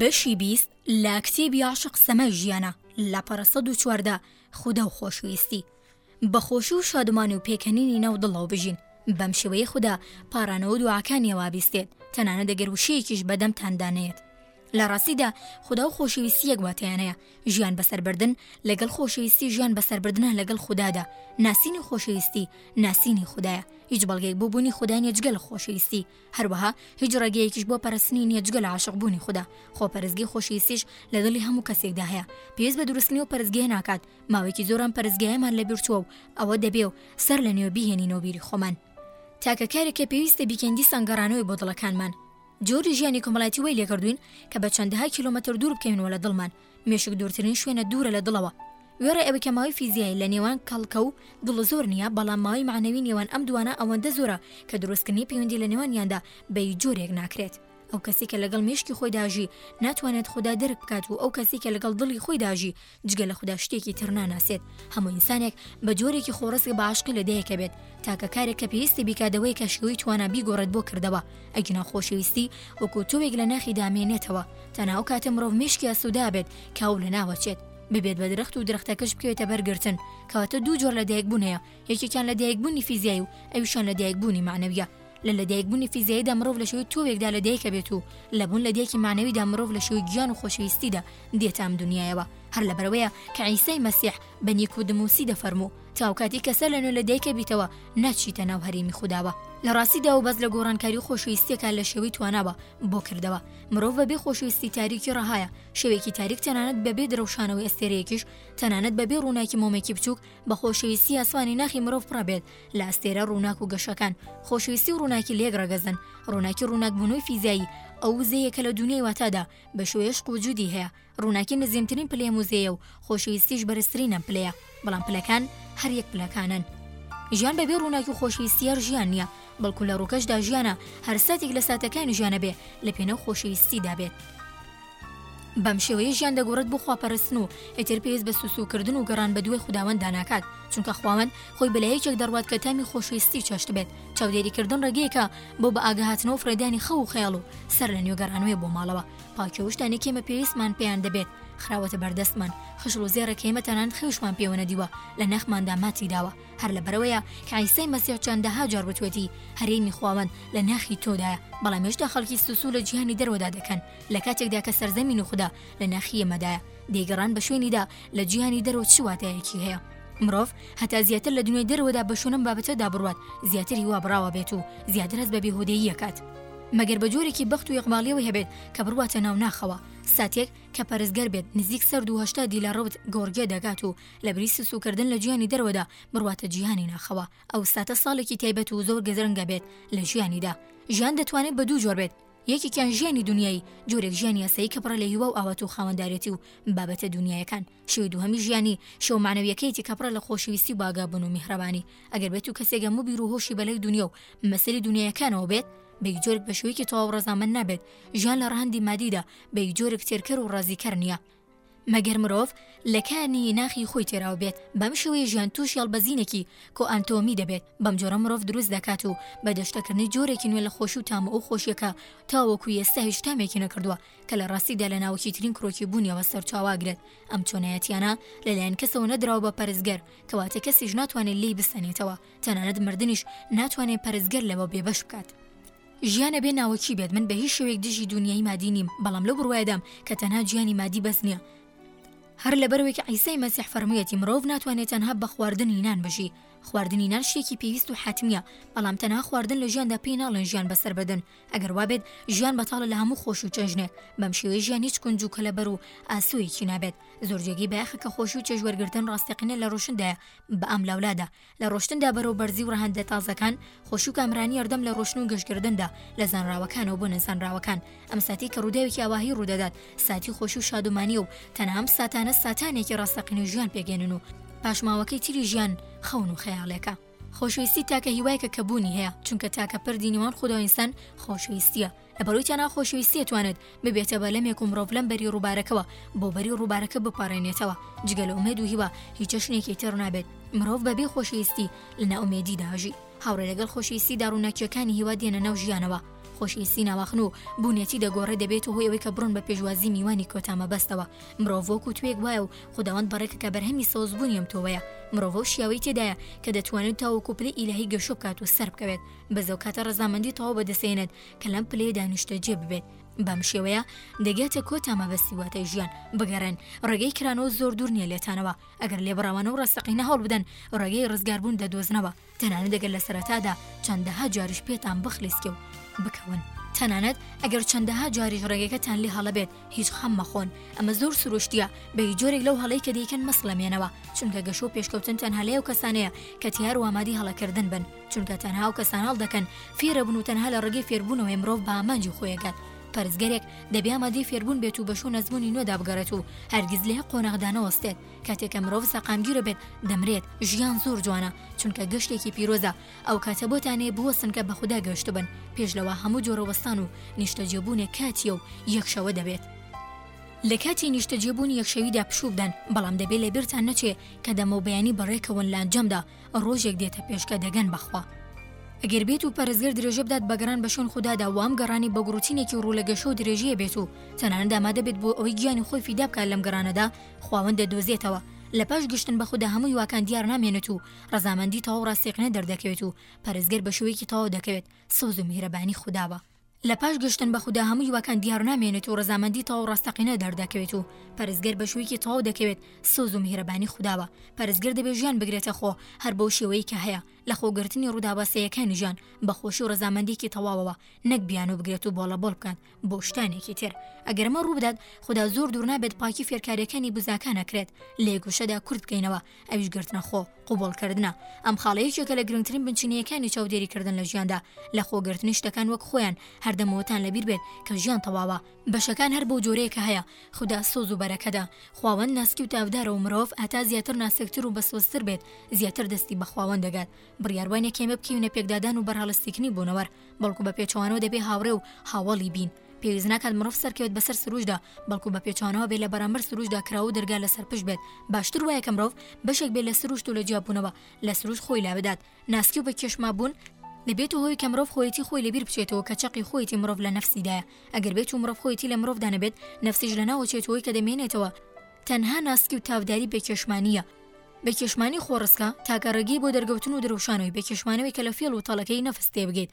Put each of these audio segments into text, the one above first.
بەشی بیست لە کتێبی عاشق سەمای ژیانە لە پەرە 1940 خودە و خۆشویستی بەخۆشی و شادمان و پێکەنینی ناو دڵەوە بژین بەم شێوەیە خوددا پارانەوە دوعاکانیەوە بیستێت تەنانە دەگەر وشەیەکیش بەدەمتاندانێت لە ڕاستیدا خودا و خۆشەویستی یەک واتیان هەیە ژیان بەسەر بردن لەگەڵ خۆشەویستی ژیان بەسەر بردنە لەگەڵ خوددادا ناسینی خۆشەویستی ناسینی خدایە هیچ بەڵگەیەک بۆ بوونی خدای نیەجگە لە خۆشەویستی هەروەها هیچ ڕێگەیەکیش بۆ پەرستنی نیەجگە لە عاشق بوونی خوددا خۆ پەرزگی خۆشەویستیش لە دڵی هەموو کەسێکدا هەیە پێویست بە دروستنی و پەرزگێ ناکات ماوەیەکی زۆران پەرزگایەمان لە بیرچووە و ئەوە دەبێ و سەر لە نوێ بیهێنینەوە بیری خۆمان تاکە کارێک کە پێویستە بیکەین دیسان گەڕانەوەی بۆ دڵەکانمان جۆری ژیانی کۆمەڵایەتی وای لێکردووین کە بە چەندەها کیلۆمەتر دوور بکەوینەوە لە دڵمان، مێشک دوورترین شوێنە دوورە لە دڵەوە. وێڕای ئەوەی کە ماوەی فیزیایی لە نێوان کەڵکە و دڵ زۆر نییە، بەڵام ماوەی مەعنەوی نێوان ئەم دووانە ئەوەندە زۆرە کە دروستکردنی پەیوەندی لە نێوانیاندا بە هیچ جۆرێک ناکرێت. ئەو کەسەی کە لەگەڵ مێشکی خۆیدا ئەژی، ناتوانێت خودا دەرک بکات و ئەو کەسەی کە لەگەڵ دڵی خۆیدا ئەژی، جگە لە خودا شتێکی تر ناناسێت هەموو ئینسانێک بە جۆرێکی خۆڕسک باشقی لە دەیەکە بێت تاکە کارێک کە پێویستی بیکاتەوەی کە شێوەی توانا بیگۆڕێت بۆ کردەوە ئەگینا خۆشەویستی وەکو تۆوێک لە ناخی دامێنێتەوە تەنها ئەو کاتە مرۆڤ مشکی ئەسودا بێت کاو لە ناوەچێت ببێت بە درەخت و درەختەکەش بکەوێتە بەرگرتن کەواتە دوو جۆر لە دایکبوونەیە یەکێکیان لە دایکبوونی فیزیایی و ئەویشان لە دایکبوونی معنەویە لە لەدایکبوونی فیزیاییدا مرۆڤ لە شێوەی تۆوێکدا لە دایکە بێت و لە بوون لە دایکی مانەویدا مرۆڤ لە شێوەی گیان و خۆشەویستیدا دێتە ئەم دنیایەوە هەر لەبەرەوەیە کە عیسای مەسیح بە نیکودموسی دەفەرموو تاوکاتی کە سەر لە نوێ لە دایکە بیتەوە ناچیتە ناو هەرێمی خوداوە لە ڕاستیدا و بەس لە گۆڕانکاری و خۆشویستیەکە لە شێوەی تواناوە بۆ کردەوە مرۆڤ بەبێ خۆشویستی تاریکی ڕەهایە شەوێکی تاریک تەنانەت بەبێ درەوشانەوەی ئەستێرەیەکیش تەنانەت بەبێ ڕووناکی مۆمێکی بچووک بە خۆشەویستی ئاسمانی ناخی مرۆڤ پڕەبێت لە ئەستێرە ڕووناک و گەشەکان، خۆشەویستی و ڕووناکی لە یەک ڕەگەزن، ڕووناکی ڕووناکبوونەوەی فیزیایی ئەو وزەیە کە لە دونیای واتادا بە شێوەی عەشق وجودی هەیە، ڕووناکی نزیمترین پلەی ئەم وزەیە و خۆشەویستیش بەرزترین ئەم پلەیە، بەڵام پلەکان هەر یەک پلەکانن. ژیان بەبێ ڕووناکی و خۆشەویستی هەر ژیان نییە، بەڵکو لە ڕووکەشدا ژیانە، هەر ساتێک لە ساتەکانی ژیانە بێ لە پێناو خۆشەویستیدا بێت. بەم شێوەیە ژیان دەگۆڕێت بۆ خواپەرستن و ئیتر پێویست بە سوسوکردن و گەڕان بە دوای خوداوەنددا ناکات چونکە خواوەند خۆی بەلایەکێک دەڕوات کە تامی خۆشویستی چەشت بێت چاودێریکردن ڕێگەیەکە بۆ بە ئاگاهاتنەوە فڕێدانی خەو و خەیاڵ و سەر لە نوێ گەڕانەوەی بۆ ماڵەوە پاکێوشتانی کێمە پێویستمان پێیان دەبێت خراوەتە بەردەستمان خشڵ و زێڕە کێمە تەنان خێوشمان پێوە نەدیوە لە ناخماندا ماتی داوە هەر لە بەرەوەیە کە عیسای مەسیح چەندەها جار وتوێتی هەرێمی خواوەند لە ناخی تۆدایە بەڵام هێشتا خەڵکی سوسو لە جیهانی دەرەوەدا دەکەن لە کاتێکدا کە سەرزەمین و خودا لە ناخی ئێمەدایە، دەیگەڕان بە شوێنیدا لە جیهانی دەرەوە چ واتایەکی هەیە؟ مرۆڤ هەتا زیاتر لە دونیای دەرەوەدا بە شوون ئەم بابەتەدا بڕوات، زیاتر هی وا بڕاوا بێت و زیاتر هەست بە بێهودەیی ئەکات. مەگەر بە جۆرێکی بەخت و ئیقباڵیەوەی هەبێت کە بڕواتە ناو ناخەوە. ساتێک کە پەرستگەر بێت نزیک سەر دوو هەشتا دیلە ڕەوت گۆڕگێ دەگات و لە بری سوسو کردن لە جیهانی دەرەوەدا بڕواتە جیهانی ناخەوە ئەو ساتە ساڵێکی تایبەت و زۆر گەزرنگە بێت لە ژیانیدا. ژیان دەتوانێت بە دوو جۆر بێت. یەکێکیان ژیانی دونیای، جۆرێک ژیانی یاسایی کە پڕە لە هیوا و ئاوات و خاوەندارێتی و بابەتە دونیایەکان. شێوەی دووهەمی ژیانی، شێوە مەعنەوییەکەیەتی کە پڕە لە خۆشەویستی و ئاگابوون و میهرەبانی. ئەگەر بێتوو کەسێک هەموو بیر و هۆشی بە لای دونیا و مەسەلی دونیایەکانەوە بێت، بە هیچ جۆرێک بە شێوەیەکی تەواو ڕەزامەند نابێت، ژیان لە ڕەهەندی مادیدا بە هیچ جۆرێک تێرکەر و ڕازیکەر نییە. مەگەر مرۆڤ لە کانی ناخی خۆی تێراو بێت، بەم شێوەیە ژیان تووشی هەڵبەزینێکی کۆئانتۆمی دەبێت، بەم جۆرە مرۆڤ دروست دەکات و بە دەشتەکردنی جۆرێکی نوێ لە خۆشی و تامە ئەو خۆشیە کە تاوەکو ئێستا هیچ تامێکی نەکردووە کە لە ڕاستیدا لە ناوەکیترین کرۆکی بوونیەوە سەرچاواگرێت، ئەم چۆنایەتیانە لە لایەن کەسەوە نەدراوە بە پەرستگەر کەواتە کەسیش ناتوانێت لێی بسەنێتەوە، تەنانەت مردنیش ناتوانێت پەرستگەر لەوە بێبەش بکات. ژیانە بێ ناوەکی بێت، من بەهیچ شێوەیەک دژی دونیای مادی نیم، بەڵام لەو بڕوایەدام کە تەنها جیانی مادی بەس نیە، هەر لەبەرئەوەی کە عیسای مەسیح فەرمویەتی مرۆڤ ناتوانێت تەنها بە خواردنی نان بژی، خواردنی نان شتێکی پێویست و حەتمیە، بەڵام تەنها خواردن لە ژیاندا پێی ناڵێن ژیان بەسەربردن، ئەگەر وابێت ژیان بەتاڵە لە هەموو خۆشی و چەژنێک، بەم شێوەیە ژیان هیچ کونج و کەلەبەر و ئاسۆیەکی نابێت، زۆر جێگەی بایەخە کە خۆشی و چێژوەرگرتن ڕاستەقینە لە ڕۆشندایە بە ئاملاولادا، لە ڕۆشتندا بەرەو بەرزی و ڕەهەندە تازەکان، خۆشی و کامرانی هەردەم لە ڕۆشتن و گەشتکردندا، لە زانراوەکانەوە بۆ نەزانراوەکان، ئەم ساتەی کە ڕووداوێکی ئاواهی ڕوودەدات، ساتی خۆشی و شادومانییە و تەنها ئەم ساتانە ساتانێکی ڕاستەقینەی ژیان پێکدێنن و پاشماوەکەی تری ژیان خەون و خەیاڵێکە. خۆشەویستی تاکە هیوایەکە کە بوونی هەیە، چونکە تاکە پردی نێوان خودا و ئینسان خۆشەویستییە، لەبەرۆی تەنها خۆشەویستی ئەتوانێت ببێتە بەلەمێک و مرۆڤ لەم بەری ڕووبارەکەوە بۆ بەری ڕووبارەکە بپەڕێنێتەوە جگە لە ئومێد و هیوا هیچ چەشنێکی تر نابێت مرۆڤ بەبێ خۆشەویستی لە نائومێدی داژی هاوڕێ لەگەڵ خۆشەویستی داڕووناکیەکانی هیوا دێنە ناو ژیانەوە خۆشەویستی ناواخن و بوونێتی دەگۆڕێ دەبێت و هۆی ئەوەی کە بڕۆن بە پێشوازی میوانی کۆتا مەبەستەوە مرۆڤ وەکو توێک وایە و خوداوەند بەڕێکە کە بەرهەمی سەوزبوونی ئەم تۆوەیە مرۆڤە و شیاوەی تێدایە کە دەتوانێت تاوەکو پلەی ئیلاهی گەشە بکات و سەربکەوێت بەس ئەو کاتە ڕەزامەندی تەواو بەدەستێنێت کە لەم پلەیەدا نیشتەجێ ببێت بەم شێوەیە دەگاتە کۆتا مەبەستی واتای ژیان بگەڕێن ڕێگەی کرانەوە زۆر دوور نییە لێتانەوە ئەگەر لێبڕاوانە و ڕاستەقینە هەوڵ بدەن ڕێگەی ڕزگاربوون دەدۆزنەوە تەنانەت دەگەر لە سەرەتادا چەندەها جاریش پێتان بخلیسکێ و بکەون. تەنانەت ئەگەر چەندەها جاریش ڕێگەکەتان لێ هەڵەبێت هیچ خەم مەخۆن ئەمە زۆر سروشتیە بە جۆرێک لەو هەڵەی کە دیکەن مەسڵەمێنەوە چونکە گەشە و پێشکەوتن تەنها لەو کەسانەیە کە تیار و ئامادی هەڵەکردن بن چونکە تەنها ئەو کەسان هەڵدەکەن فێرەبن و تەنها لە ڕگەی فێربوونەوەی مرۆڤ بە ئامانجی خۆیەگات پەرزگەرێک دەبێ ئامادەی فێربوون بێت و بە شوو نەزمموی نوێدا بگەڕێت و هەرگیز لێ قۆناغدانەوەستێت کاتێکە مرۆڤ سەقامگیرە بێت دەمرێت ژیان زۆر جوانە چونکە گەشتێکی پیرۆزە ئەو کاتە بۆتانێ بوەستن کە بەخدا گەشت بن پێش لەوە هەموو جۆرەوەستان و نیشتەجێبوونێ کاتیە و یەکشەوە دەبێت. لە کاتی نیشتەجێبوونی یەکشەویدا پشوو بدەن بەڵام دەبێ لە بیرتان نەچێ کە دەمەو بەیانی بەڕێکەوەن لە ئەنجامدا ڕۆژێک دێتە پێش کە دەگەن بەخوا. ئەگەر بێت و پەرزگەر درێژە بدات بەگەڕان بە شوێن خوددادا وام گەڕانی بە گوڕوتینێکی ڕوو لە گەشە و درێژیە بێت و تەنانەت ئامادە بێت بۆ ئەوەی گیانی خۆی فیدا بکات لەم گەڕانەدا خواوەند دەدۆزێتەوە لە پاش گەشتن بەخودا هەموو یواکان دیار نامێنێت و ڕەزامەندی تەواو ڕاستەقینە دەردەکەوێت و پەرزگەر بە شوەیەکی تەواو دەکەوێت سۆز و میهرەبانی خودا بە لە پاش گەشتن بە خودا هەموو هیواکان دیار نامێنێت و ڕەزامەندی تەواو ڕاستەقینە دەردەکەوێت و پەرزگەر بە شوویکی تەواو دەکەوێت سۆز و میهرەبانی خوداوە پەرزگەر دەبێ ژیان بگرێتە خۆ هەر بەو شێوەیە کە هەیە لە خۆگرتنی ڕووداوە سەیەکانی ژیان بە خۆشی و ڕەزامەندیکی تەواوەوە نەک بیانو بگرێت و بۆڵە بۆڵ بکات بۆ شتانێکی تر ئەگەرمە ڕوو بدات خودا زۆر دوور نابێت پاکی فێرکاریەکانی بزاکان ئەکرێت لێ گوشەدا کورت بکەینەوە ئەویش گرتنە خۆ، قبوڵ کردنە، ئەم خاڵە یەکێکە لە گرنگترین بنچینەیەکانی چاودێری کردن لە ژیاندا، لە خۆ گرتنی شتەکان وەک خۆیان، هەردەم ئەوەتان لە بیر بێت کە ژیان تەواوە، بەشەکان هەر بەو جۆرەیە کە هەیە، خودا سۆز و بەرەکەتە، خواوەند ناسکی و تاڤدارە و مرۆڤ هەتا زیاتر ناسکتر و بە سۆزتر بێت زیاتر دەستی بە خواوەند دەگات، بڕیار وانیە کێمە بکیونە پێکدادان و بەرهەڵستیکنی بونەوەر، بەڵکو بە پێچەوانەوە دەبێ هاوڕێ و هاوەڵی بین. پێویست ناکات مڕڤ سەرکەوێت بەسەر سروشدا، بەڵکو بە پێچەوانەوە بێت لە بەرامبەر سروشدا کراوو دەرگا لەسەر پشت بێت، باشتر وایە کە مرۆڤ بەشێک بێت لە سروشت و لە جیابوونەوە لە سروشت خۆی لابدات، ناسکی و بە کێشما بوون، دەبێتە هۆی کە مرۆڤ خۆیەتی خۆی لەبیر بچێتەوەو کە چەقی خۆیەتی مرۆڤ لە نەفسیدایە، ئەگەر بێتو مرۆڤ خۆیەتی لە مرۆڤدا نەبێت نەفسیش لەناو ئەچێت و ئەوەی کە دەمێنێتەوە تەنها ناسکی و تافداری بێ کێشمانییە، بێ کێشمانی خۆڕسکە تاکە ڕێگەی بۆ دەرگەوتن و درەوشانەوەی بێ کێشمانەوەی کە لە فێڵ و تەڵەکەی نەفس تێبگەیت،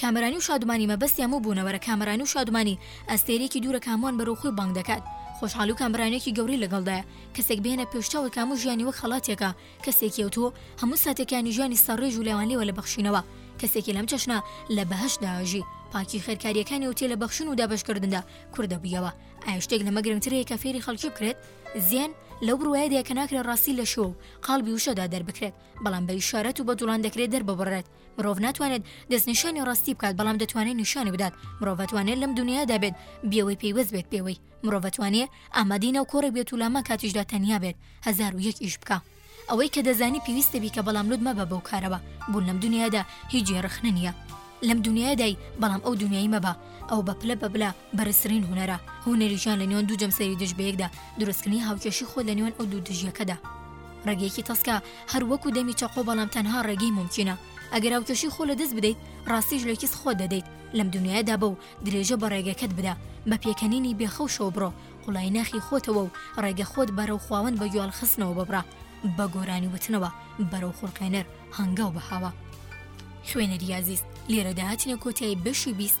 کامەرانی و شادومانی مەبەستی هەموو بوونەوەرە کامەرانی و شادومانی ئەستێرەیەکی دوورە کاموان بەرەو خۆی بانگ دەکات خۆشحالی و کامەرانیەکی گەورەی لەگەڵدایە کەسێک بهێنە پێش چاوت کاموو ژیانی وەک خەڵاتێکە کەسێکی ئەوتۆ هەموو ساتێکانی ژیانی سەڕێژ و لێوان لێوە لە بەخشینەوە کەسێکی لەم چەشنە لە بەهەشتدا ئەژی پاکی خێرکاریەکانی ئەوتێ لە بەخشن و دابەشکردندا کوردەبیەوە ئایا شتێک لەمە گرنگترەیە کە فێری خەڵکی بکرێت زیێن لەو بڕوایەدەیە کە ناکرێت ڕاستی لە شۆ و قاڵبی وشەدا دەربکرێت بەڵام بە ئیشارەت و بە جوڵان دەکرێت دەرببڕێت مرۆڤ ناتوانێت دەستنیشانی ڕاستی بکات بەڵام دەتوانێت نیشانی بدات مرۆڤەتوانێت لەم دنیادا بێت بێەوەی پەیوەست بێت پێوەی مرۆڤەتوانێ ئامادی ناو کۆڕێک بێت و لامان کاتیشدا تەنیا بێت هزار و یەک ئیش بکە ئەوەی کە دەزانی پێویستە بیکە بەڵام لوت مەبە بەو کارەوە بوون لەم دنیادا هیچ جێ ڕخنە نییە لەم دنیادای بەڵام ئەو دنیای مەبە ئەو بە پلە بە بلا بەرزترین هونەرە، هونەری ژیان لە نێوان دوو جەمسەری دژ بەیەکدا، دروستکردنی هاوکێشی خۆت لە نێوان ئەو دوو دژیەکەدا. ڕێگەیەکی تەسکە، هەر وەکو دەمی چەقۆ بەڵام تەنها ڕێگەی مومکینە. ئەگەر هاوکێشی خۆ لە دەست بدەیت، ڕاستیش لە کیس خۆت دەدەیت لەم دونیایەدا بە و درێژە بە ڕێگەکەت بدە، بە پێکەنینی بێ خەوشەوە بڕۆ قوڵایی ناخی خۆتەوە و ڕێگە خۆت بەرەو خواوەند بە گوێاڵ خستنەوە ببڕە، بە گۆرانی وتنەوە بەرەو خوڵقێنەر هەنگاو بهاوە. خوێنەری ئازیز، لێرەدا هاتینە کۆتایی بەشی بیست.